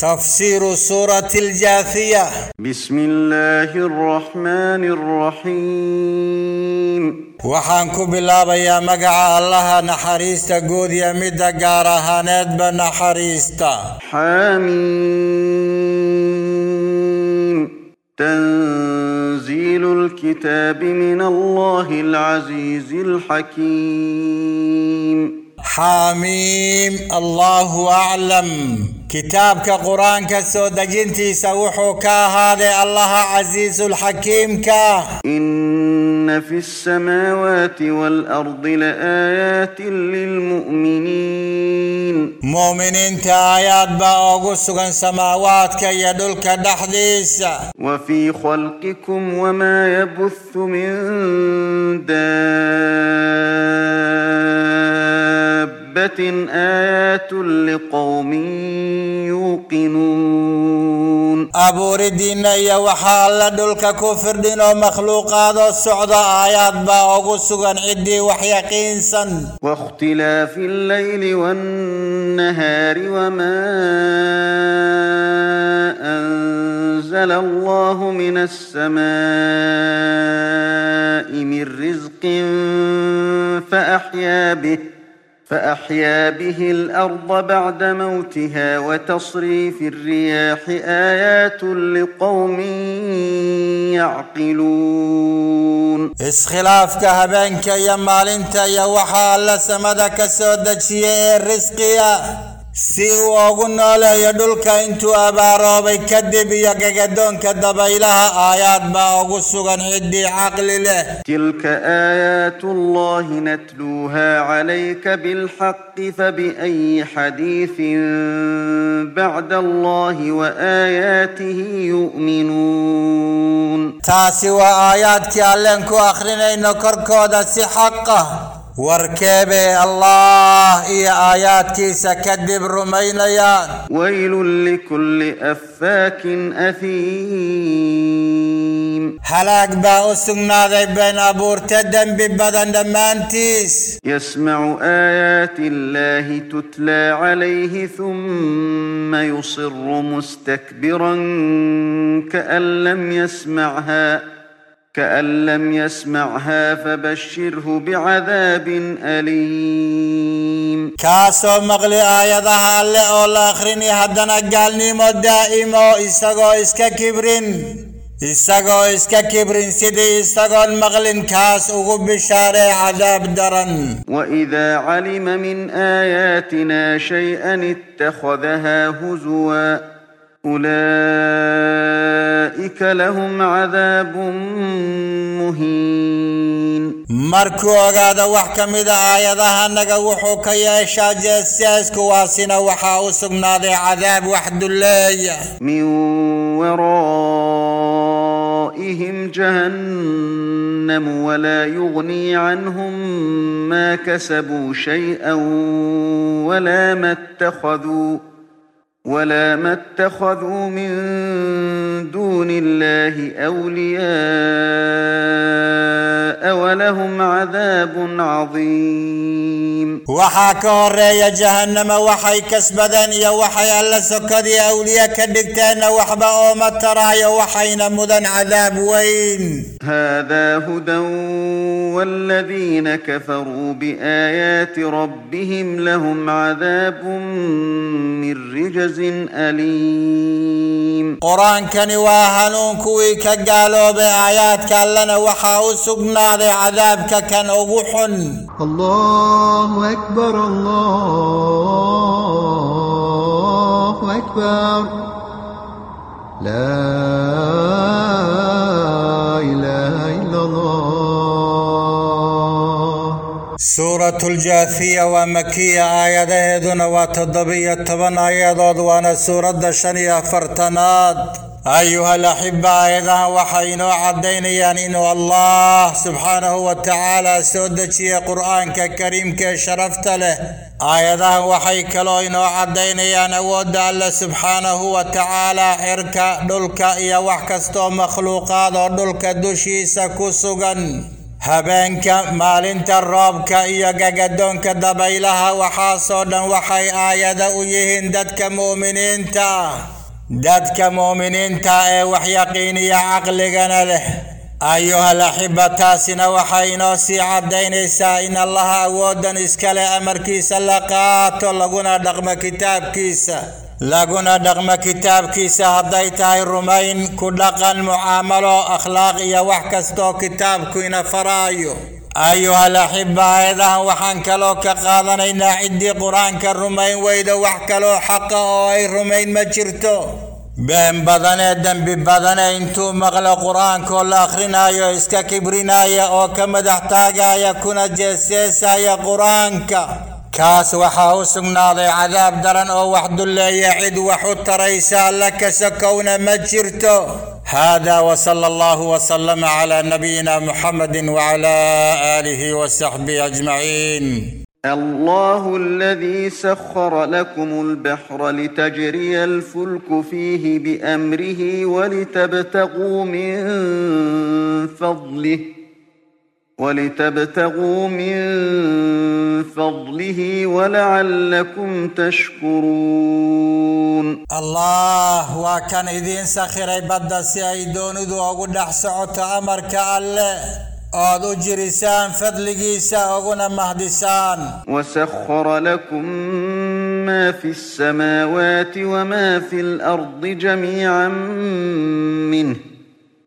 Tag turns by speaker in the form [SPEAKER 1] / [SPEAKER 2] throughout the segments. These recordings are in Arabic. [SPEAKER 1] تفسير سورة الجاثية بسم الله الرحمن الرحيم وحانكو بالله يا مقع الله نحريستا قود يا مدى قارها ندب نحريستا حميم تنزيل
[SPEAKER 2] الكتاب من الله العزيز الحكيم
[SPEAKER 1] حاميم الله أعلم كتابك قرآنك سودجنتي سوحك هذا الله عزيز الحكيم كا
[SPEAKER 2] إن في السماوات والأرض لآيات
[SPEAKER 1] للمؤمنين مؤمنين تآيات باوغسوغن سماوات كي يدلك دحديس
[SPEAKER 2] وفي خلقكم وما يبث من دار دابة آيات لقوم
[SPEAKER 1] يوقنون أبو ردين يا وحال دلك كفر دين ومخلوقات السعد آيات باوغو سغن عدي وحيقين سن
[SPEAKER 2] واختلاف الليل والنهار وما أنزل الله من السماء من رزق فأحيا به فأحيا به الأرض بعد موتها وتصريف الرياح آيات لقوم يعقلون
[SPEAKER 1] اسخلاف كهبانك يا مالنت يا وحال سمدك سودك شيء الرزقيه si uu ugu nooleeyo dhulka intuu abaaroobay kadib iyo gagadoonka dabaylaha aayaad baa ugu sugan ciddii caqli leh
[SPEAKER 2] tilka aayaatu llahi natluuhaa calayka bilxaqi fabiayi xadiisin bacda
[SPEAKER 1] allahi waaaayaatihi yu'minuun taasi waa aayaadkii alleen ku akhrinayno korkooda si xaq ah واركب الله يا آيات كيس كذب رميليا ويل لكل أفاك أثيم هلاك با أسنا بين أبور تدم ببدن دمانتيس
[SPEAKER 2] يسمع آيات الله تتلى عليه ثم يصر مستكبرا كأن لم يسمعها كأن لم يسمعها فبشره بعذاب
[SPEAKER 1] أليم كاسو مغلي آيات هالي أول آخرين هدنا قالني مدائمو إساقو إسكا كبرين إساقو إسكا كبرين سيدي إساقو المغلين كاس أغب بشارع عذاب درن
[SPEAKER 2] وإذا علم من آياتنا شيئا اتخذها هزواً أولئك لهم عذاب
[SPEAKER 1] مهين مركو هذا وحكم إذا آيادها نغا وحوك يا شاج كواسين واسنا وحاوسك ذي عذاب وحد الله
[SPEAKER 2] من ورائهم جهنم ولا يغني عنهم ما كسبوا شيئا ولا ما اتخذوا ولا ما اتخذوا من دون الله أولياء ولهم عذاب عظيم
[SPEAKER 1] وحا كوريا جهنم وحي كسبدان يا وحي ألا سكد يا أولياء كدكتان وحبا أوما ترى يا وحينا مدن عذاب وين
[SPEAKER 2] هذا هدى والذين كفروا بآيات ربهم لهم عذاب من رجز عزيز
[SPEAKER 1] أليم قرآن كني واهنون كوي كقالوا بآيات كان
[SPEAKER 3] لنا وحاو ذي عذابك كان أغوحن الله أكبر الله أكبر لا سورة الجاثية
[SPEAKER 1] ومكية آية ذهدون وتضبية تبن آية ضوان سورة دشانية فرتناد أيها الأحبة إذا وحينا عدين يانين الله سبحانه وتعالى سودك يا قرآن كريم كشرفت له أيها وحي كلوين عدين يان أود الله سبحانه وتعالى إركا دلك يا وحكستو مخلوقات دلك دوشي سكسوغن هبانك مال انت الرابك ايقا قدونك دبيلها وحاصونا وحي آيادا ايهن دادك مؤمنين تا دادك مؤمنين تا اي يا عقلقنا له ايها الاحبة تاسنا وحي سي عبدين ايسا ان الله اودا اسكالي امر كيسا لقاتو لقنا دغم كتاب كيس laguna dhaqmo kitaabkiisa hadday tahay rumayn ku dhaqan mucaamalo akhlaaq iyo wax kastoo kitaabku ina faraayo ayuhalaxiba aayadahan waxaan kaloo ka qaadanaynaa ciddii qur-aanka rumayn weyda wax kaloo xaqa oo ay rumayn ma jirto been badanee dembi badane intuu maqlo qur-aankoo la akhrinayo iska kibrinaya oo ka madax taagaya kuna jeeseesaya qur-aanka كاس وحاو u عذاب درن او وحد الله يعد وحط ريسا لك سكون مجرته هذا وصلى الله وسلم على نبينا محمد وعلى اله وصحبه اجمعين الله
[SPEAKER 2] الذي سخر لكم البحر لتجري الفلك فيه بامره ولتبتغوا من فضله ولتبتغوا من
[SPEAKER 1] فضله ولعلكم تشكرون الله وكان إذين سخير عبادة سيدون ذو أقول أحسعت أمرك الله أذو جرسان فضلقيسا أغنى مهدسان
[SPEAKER 2] وسخر لكم ما في السماوات وما في الأرض جميعا منه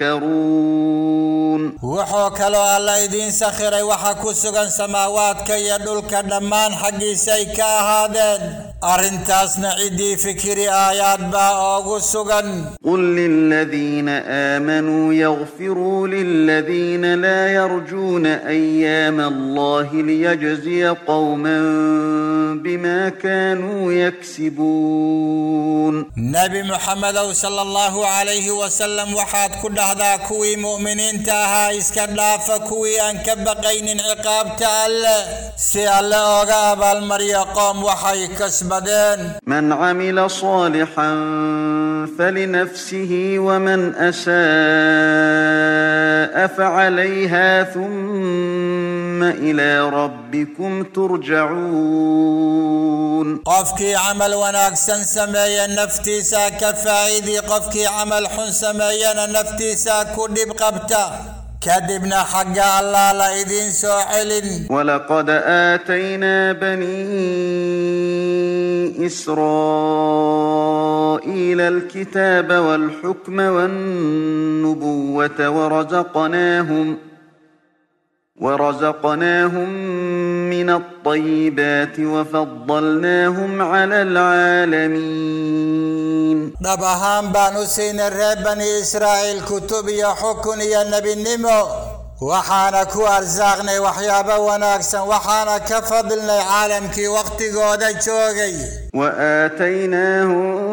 [SPEAKER 1] تذكرون وحو كلو الله يدين سخير وحا كسغن سماوات كي يدل كدمان حقي سيكا هذا أرنتاس نعيدي فكر آيات با أغسغن قل للذين آمنوا
[SPEAKER 2] يغفروا للذين لا يرجون أيام الله ليجزي قوما بما كانوا يكسبون
[SPEAKER 1] نبي محمد صلى الله عليه وسلم وحاد كل دهدا كوي مؤمنين تاها اسكد لافا كوي ان عقاب تال سي اغاب المريا وحي كسبدين
[SPEAKER 2] من عمل صالحا فلنفسه ومن اساء فعليها ثم إلى
[SPEAKER 1] ربكم
[SPEAKER 2] ترجعون
[SPEAKER 1] قفكي عمل وناكسن سمايا نفتي سا كفاعيدي قفكي عمل حن سمايا نفتي سا كدب قبتا كذبنا حق الله لا إذن سعل
[SPEAKER 2] ولقد آتينا بني إسرائيل الكتاب والحكم والنبوة ورزقناهم ورزقناهم من الطيبات وفضلناهم على
[SPEAKER 1] العالمين نبهان بانو سين بني إسرائيل كتب يا حكم يا نبي النمو وحانا كو أرزاقنا وحيابا وناكسا وحانا كفضلنا عالم كي وقت قودة جوغي
[SPEAKER 2] وآتيناهم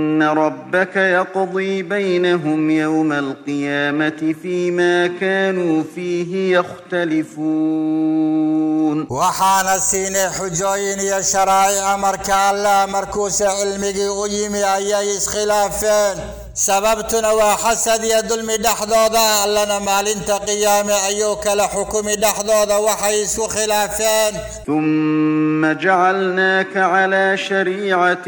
[SPEAKER 2] إن ربك يقضي بينهم يوم القيامة فيما
[SPEAKER 1] كانوا فيه يختلفون وحان السين حجوين يا شرائع مركا الله مركوس علمي قيمي أي إسخلافين سببتنا وحسد يا ظلم دحضوضا لنا مال انت قيام ايوك لحكم دحضوضا وحيس خلافان
[SPEAKER 2] ثم جعلناك على شريعة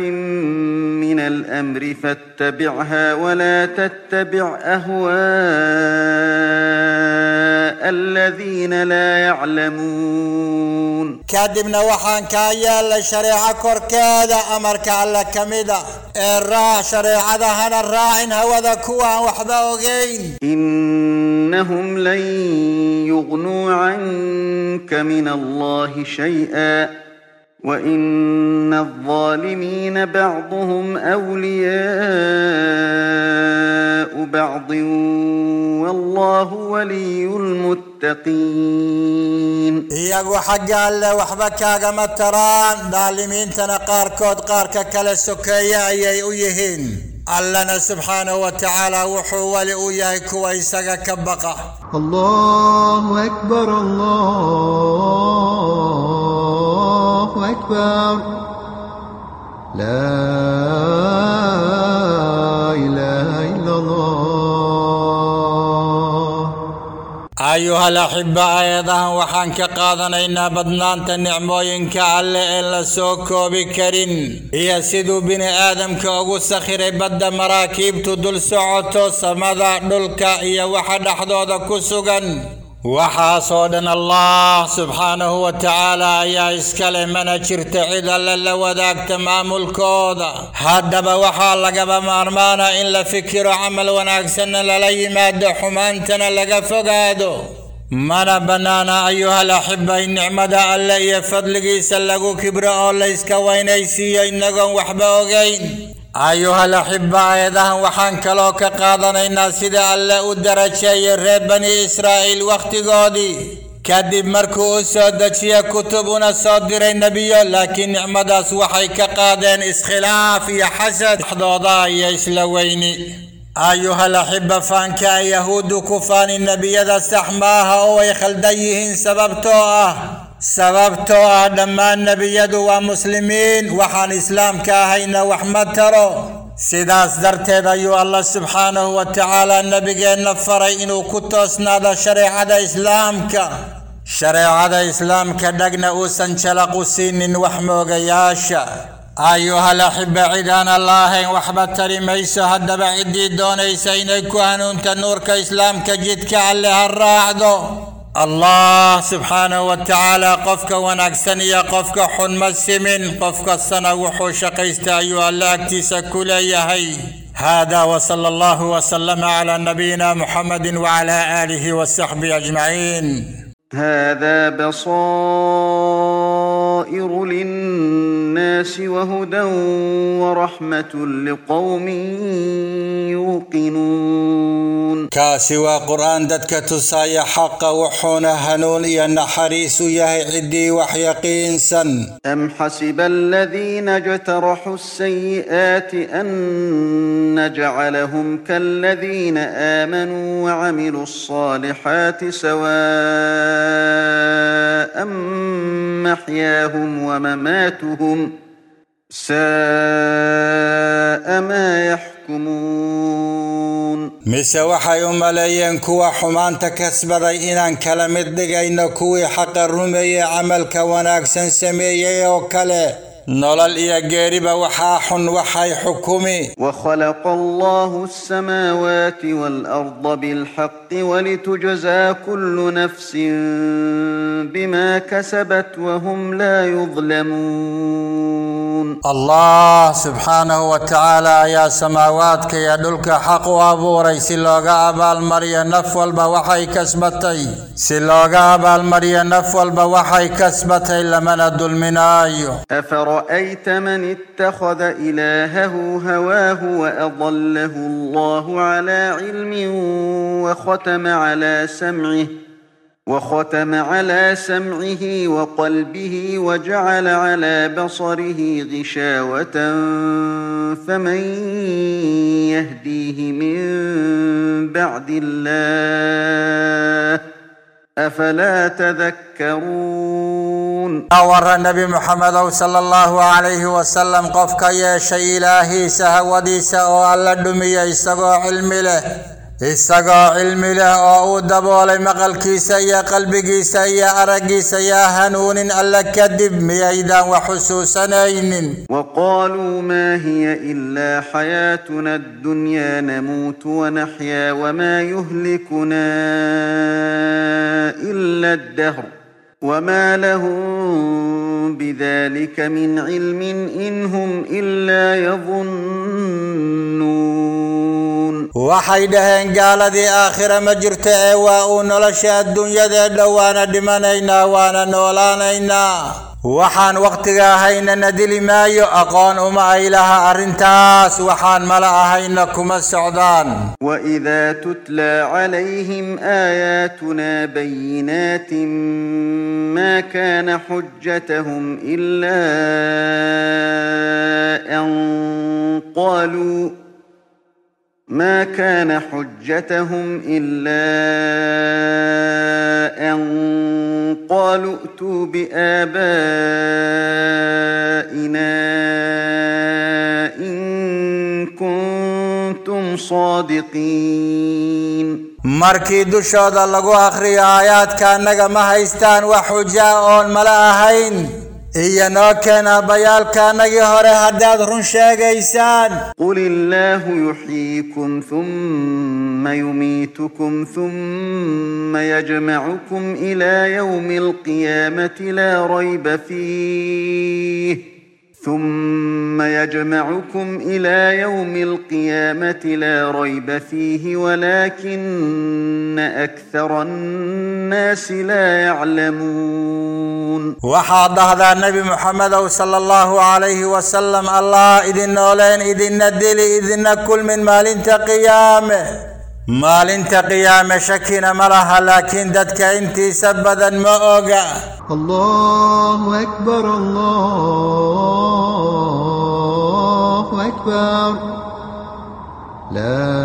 [SPEAKER 2] من الامر فاتبعها ولا تتبع اهوان
[SPEAKER 1] الذين لا يعلمون كادبنا وحان كايا لشريعة كوركادا أمرك على كميدا الراع شريعة هنا هو ذا كوا وحدا وغين إنهم
[SPEAKER 2] لن يغنوا عنك من الله شيئا وإن الظالمين بعضهم أولياء بعض والله
[SPEAKER 1] ولي المتقين يقو حق الله وحبك كما تران ظالمين تنقار كود قارك كلا سكيا يهين اللنا سبحانه وتعالى وحو ولئو يهي كويسك كبقى
[SPEAKER 3] الله أكبر الله أكبر لا إله إلا الله
[SPEAKER 1] أيها الأحبة أيضا وحان كقاضنا إنا بدنان تنعمو ينكا اللي إلا سوكو بكرين هي سيدو بني آدم كأغو سخيري بدا مراكيب تدل سعوتو سمدا دلكا إيا وحد أحدو ذا كسوغن وحاصودنا الله سبحانه وتعالى يا اسكال من اجرت عيدا للا وذاك تمام الكودة هدب وحال لقب مارمانا إن لفكر عمل وناكسن للي ماد حمانتنا لقف فقادو مانا بنانا أيها الأحبة إن نعمة اللي فضل قيسا لقو كبرا الله اسكا وين ايسي إنكم وحبا وقين أيها الأحبة إذا وحان كلوك قادنا إن سيدة الله الدرجة يرهب بني إسرائيل وقت قادي كذب مركو سودة شيا كتبنا صدر النبي لكن نعمة سوحي كقادن إسخلاف يا حسد حضوضا يا إسلويني أيها الأحبة فانك يهود كفان النبي إذا استحماها ويخلديهن سببتوها sababtoo ah dhammaan nebiyadu waa muslimiin waxaan islaamka ahayna wax ma taro sidaas darteed ayuu allah subxaanahu wa tacaala nebigeenna faray inuu ku toosnaado shareecada islaamka shareecada islaamka dhagna uusan jalaq u siinin wax moogayaasha ayuhal axiba cid aan allaahayn waxba tari mayso haddaba ciddii doonaysa inay ku hanuunta nuurka islaamka jidka alle ha raacdo الله سبحانه وتعالى قفك يا قفك حن مسمن قفك السنة وحوش قيستا أيها الله كل يهي هذا وصلى الله وسلم على نبينا محمد وعلى آله وصحبه أجمعين
[SPEAKER 2] هذا بصائر للناس وهدى ورحمة لقوم يوقنون
[SPEAKER 1] كاسي قران دتك تسايا حق وحونا هنون ين حريس يهي عدي وحيقين سن ام حسب الذين اجترحوا السيئات ان
[SPEAKER 2] نجعلهم كالذين امنوا وعملوا الصالحات سواء محياهم ومماتهم ساء
[SPEAKER 1] ما يحكمون يحكمون مسا وحي ملايين كوا حمانتا كسبدا انان كلمت دغاين كوي حق الرومي عمل كواناك سنسمي يوكالي نولال إيا قيربا وحاح وحاي
[SPEAKER 2] وخلق الله السماوات والأرض بالحق ولتجزى كل نفس بما كسبت وهم لا
[SPEAKER 1] يظلمون يعلمون الله سبحانه وتعالى يا سماوات كي يدلك حق وابو ريس لغا أبا المريا نفول بوحي كسبتي سلوغا أبا المريا نفول بوحي كسبتي لمن الدل من الدلمنا أفرأيت من اتخذ إلهه هواه
[SPEAKER 2] وأضله الله على علم وختم على سمعه وختم على سمعه وقلبه وجعل على بصره غشاوة فمن يهديه من بعد الله
[SPEAKER 1] أفلا تذكرون أور النبي محمد صلى الله عليه وسلم قفك يا شيء إلهي سهوديس وألا دمي يسقو علم له إساقا علم له أعود بولي مغل كيسايا قلبي كيسايا أرقي سيا هنون ألا كدب ميايدا وحسوسا نين
[SPEAKER 2] وقالوا ما هي إلا حياتنا الدنيا نموت ونحيا وما يهلكنا إلا الدهر وما لهم بذلك من علم إن هم إلا
[SPEAKER 1] يظنون وحيدة إن قال ذي آخر مجرت إيواء نلشى الدنيا ذي دوانا دمانينا وانا نولانينا waxaan wakhtiga ahaynana dili maayo aqoon uma ay laha arrintaas waxaan mala ahayna kuma socdaan waidaa tutla calayhim
[SPEAKER 2] aayaatunaa bayinaatin maa kaana xujatahum ilaa an qaaluu ما كان حجتهم إلا أن قالوا ائتوا بآبائنا إن
[SPEAKER 1] كنتم صادقين مركي دشاد الله آخر آيات كان نجم هايستان وحجاء الملاهين iyanoo keena aabbayaalkaanagii hore haddaad run sheegaysaan qul illaahu yuxyiikum uma yumiitukum uma
[SPEAKER 2] yajmacukum ilaa yowmi alqiyaamati laa rayba fiih ثم يجمعكم إلى يوم القيامة لا ريب فيه ولكن أكثر
[SPEAKER 1] الناس لا يعلمون وحاد هذا النبي محمد صلى الله عليه وسلم الله إذن أولين إذن الدل إذن كل من مال تقيامه مال انت قيام شكين مرها لكن دتك انت سبدا ما اوقع
[SPEAKER 3] الله اكبر الله اكبر لا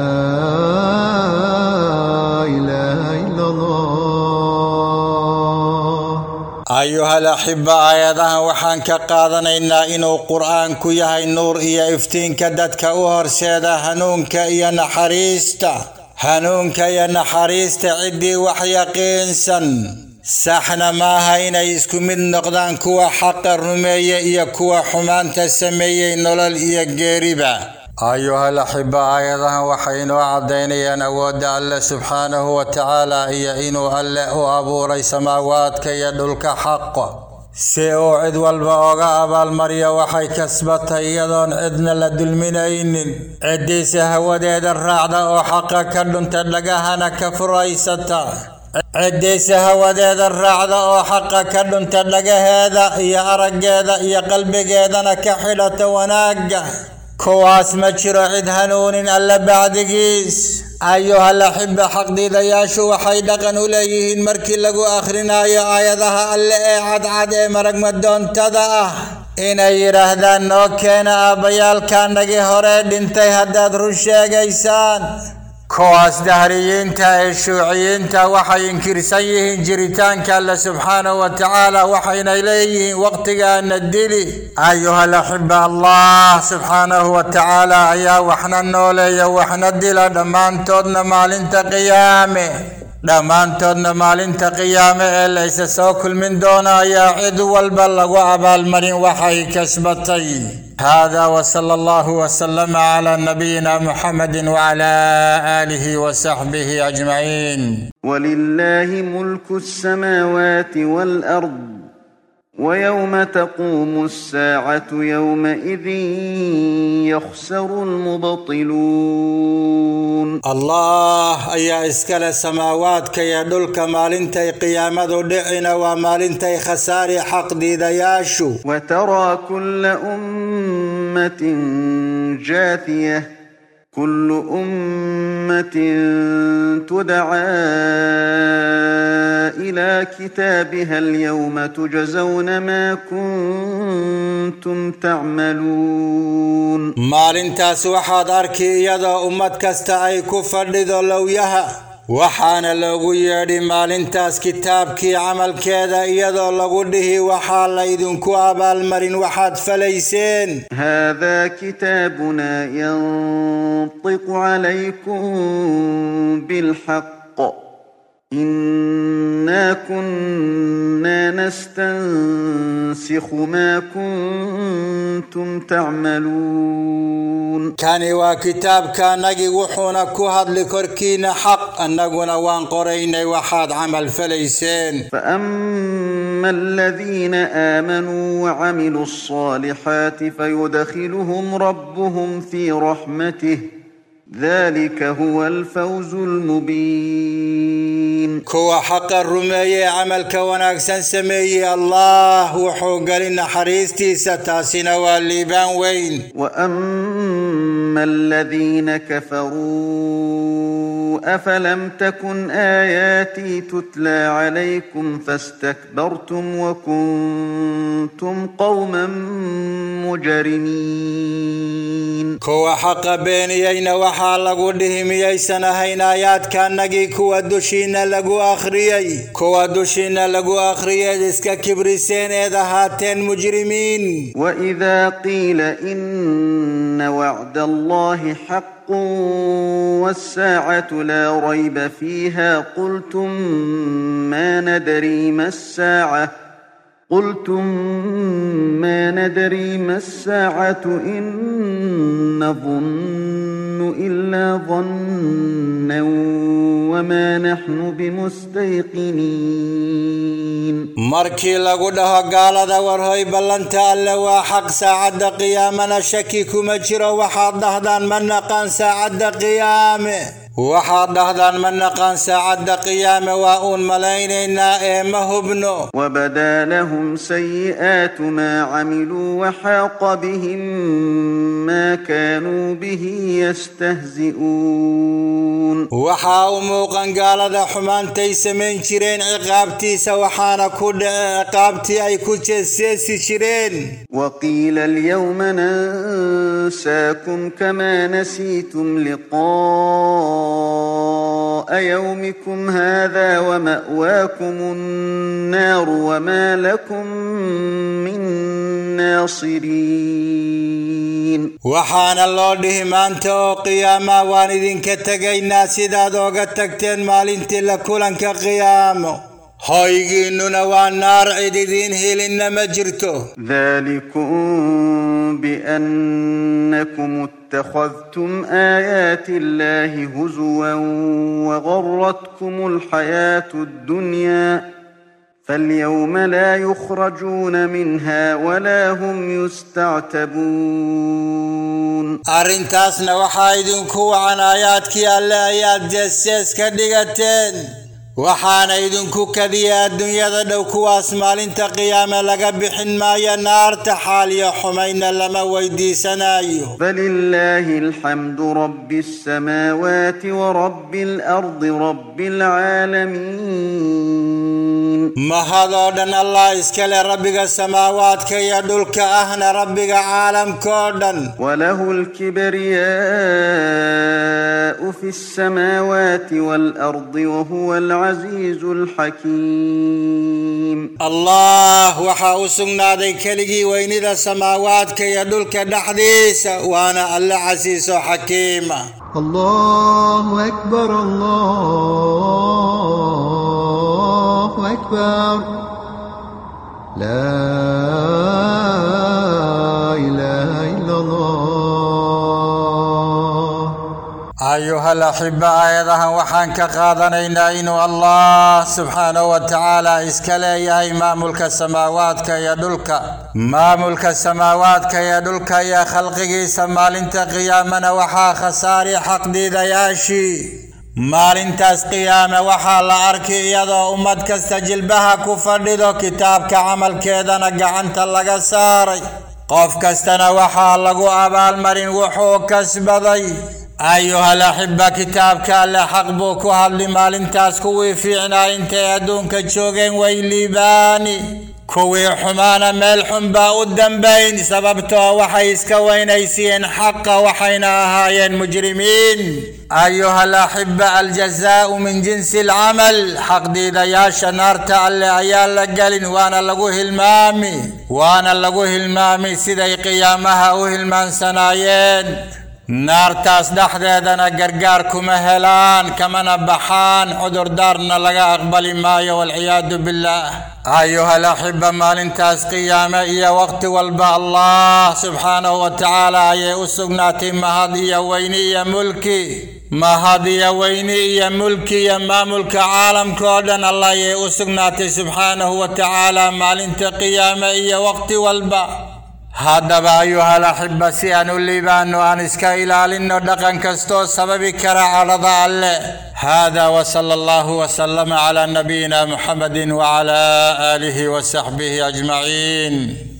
[SPEAKER 3] اله الا الله ايها الاحباء ايضها
[SPEAKER 1] وحان قادنا ان القران قران كيه النور هي افتينك دتك اور سيده هنونك يا نحريسته هنون كي نحريس تعدي وحيا قينسا ساحنا ما هاينا يسكو من نقدان كوا حق الرمية إيا كوا حمان تسمية نولل إيا قيربا أيها الأحباء أيضا وحينو عدين إيا نود ألا سبحانه وتعالى إيا إنو ألا أبو ري سماوات كي يدلك حقه si uu cid walba oga abaalmariyo waxay kasbatay iyadoon cidna la dulminaynin ciddiisa hawadeeda raacda oo xaqa ka dhunta dhagahana ka furaysata ciddiisa hawadeeda raacda oo xaqa ka dhunta dhagaheeda iyo araggeeda iyo qalbigeedana ka xidhata wanaagga كواس ما عيد هنون ألا بعد قيس أيها الأحبة حق دي دياشو وحي دقن وليهن مركي لقو آخرنا يا آيادها آية ألا عاد عاد إيه مرق مدون تدا inay yidhaahdaan noo keena aabbayaalkaanagii hore dhintay haddaad run كواس دهريينتا الشوعيينتا وحي انكرسيه جريتانك الله سبحانه وتعالى وحينا إليه وقتك أن ندلي أيها الأحبة الله سبحانه وتعالى يا وحنا النولي يا وحنا الدلا دمان تودنا مال انت قيامه dhammaantoodna maalinta qiyaame ee la ysa soo kulmin doona ayaa cid walba lagu abaalmarin waxay kasbatay hada wsala allahu wslm cla nabiyina muxamadi wcla aalihi wsaxbih ajmaciin
[SPEAKER 2] wlilahi mulku samaawaati wlard ويوم تقوم الساعة يومئذ يخسر
[SPEAKER 1] المبطلون الله أي إسكال السماوات كي دلك مالنتي قيامة دعنا ومالنتي خساري حق دي دياشو وترى كل أمة جاثية
[SPEAKER 2] كل أمة تدعى إلى كتابها اليوم تجزون ما كنتم تعملون مالين وحاد
[SPEAKER 1] أركي يدا أمت كستا كفر لذا لو يها وحان لغو يدي مالين تاس كتاب كي عمل كذا يدا لغو دهي وحال ليدن كواب المرين وحاد فليسين هذا كتابنا
[SPEAKER 2] ينطق عليكم بالحق إنا كنا نستنسخ
[SPEAKER 1] ما كنتم تعملون كان وكتاب كان نجي وحونا كهد لكركينا حق وان قرينا وحاد عمل فليسين
[SPEAKER 2] فأما الذين آمنوا وعملوا الصالحات فيدخلهم ربهم في رحمته ذلك هو الفوز المبين
[SPEAKER 1] الرحيم كوا حق الرمي عمل كوناك سنسمي الله وحوق لنا حريستي ستاسين والليبان وين وأما أما
[SPEAKER 2] الذين كفروا أفلم تكن آياتي تتلى عليكم فاستكبرتم وكنتم
[SPEAKER 1] قوما مجرمين كوا حق بينيين وحا لغو دهمييسن هين آيات كان كانغي كوا دوشينا لغو أخريي كوا دوشينا لغو أخريي اسكا كبرسين إذا هاتين مجرمين وإذا قيل إن أن وعد الله
[SPEAKER 2] حق والساعة لا ريب فيها قلتم ما ندري ما الساعة قلتم ما ندري ما الساعة إن نظن إِنْ إِلَّا ظَنًّا وَمَا نَحْنُ بِمُسْتَيْقِنِينَ
[SPEAKER 1] مَرْكِي لَغُ دَهَ غَالَدَ وَرْهَي بَلَنْتَ أَلَّا وَحَقَّ سَاعَةَ قِيَامَنَا شَكِّكُ مَجْرَى وَحَاضَ هَذَانْ مَنَقَان سَاعَةَ قِيَامِ وحاد دهدان منقان ساعد قيام واؤن ملين النائم هبنو
[SPEAKER 2] وبدا لهم سيئات ما عملوا وحاق بهم ما كانوا به
[SPEAKER 1] يستهزئون وحاو موقن قال ذا حمان تيس من شرين عقابتي سوحان كل عقابتي أي كل جسيس
[SPEAKER 2] شرين وقيل اليوم ننساكم كما نسيتم لقاء يومكم هذا ومأواكم النار وما لكم من ناصرين
[SPEAKER 1] وحان الله دهي مانتو قياما وان إذن كتغينا سيداد وغتكتين مالين تلا كولن كقيامو hoygiinnuna waa naar cid idiin helinna ma jirto
[SPEAKER 2] اتخذتم آيات الله هزوا وغرتكم الحياة الدنيا فاليوم لا يخرجون منها
[SPEAKER 1] ولا هم
[SPEAKER 2] يستعتبون
[SPEAKER 1] أرنتاسنا وحايدن كو عن آياتك ألا آيات جسس كدقتين وحان ايدنكو كذيا الدنيا ذدو كواس مالين تقياما لقبحن مايا نار تحاليا حمين لما ويدي سنايو بل الله الحمد
[SPEAKER 2] رب السماوات ورب الأرض رب العالمين
[SPEAKER 1] ma hadoo dhan allah iskale rabbiga samaawaadka iyo dhulka ahna rabbiga caalamkoo dhan walahu
[SPEAKER 2] lkibriyaau fi samaawaati waalardi wahuwa alcasiizu alxakiim
[SPEAKER 1] allah waxaa u sugnaaday keligii weynida samaawaadka iyo dhulka dhexdiisa waana alle casiisoo
[SPEAKER 3] xakiima allahu akbar allah أكبر لا إله إلا الله
[SPEAKER 1] أيها الأحبة أيضها وحانك قادنا إن الله سبحانه وتعالى إسكالي ملك السماوات كي يدلك ما ملك السماوات كي يدلك يا خلقك سمال انت قيامنا وحا خساري حق دي دياشي مالين تاس قيامة وحالة أركي يدو أمدك استجل بها كفردو كتابك عمل كيدانا قعنت لغا ساري قوفك استنا وحالة قو أبال مرين وحوك أيها الأحبة كتابك اللي حقبوك وهبلي مال انتاس كوي فيعنا انت يدونك تشوغين ويلي باني كوي حمانا ميل حمبا قدام بين سببتو وحيسك وين ايسين حق وحينا هاين مجرمين أيها الأحبة الجزاء من جنس العمل حق ديدا يا شنارتا تعلي عيال لقالين وانا لقوه المامي وانا لقوه المامي سيدي قيامها اوه المان سنايين نار تاس دخده دانا گرگار کمه هلان کمنا بحان عدر دارنا لگا اقبل مايا والعياد بالله أيها الأحبة مال تاس قيامة يا وقت والبا الله سبحانه وتعالى ايا اسقناتي يا ويني يا ملكي ما هذه يا ويني يا ملكي يا ما ملك عالم كودان الله ايا اسقناتي سبحانه وتعالى مال تاس قيامة يا وقت والبا haddaba ayuhal axiba si aan u liibaano aan iska ilaalinno dhaqan kastoo sababi kara cadhada alle hada wsala allahu wslama cla nabiyina muxamedi wcla aalihi wsaxbihi ajmaciin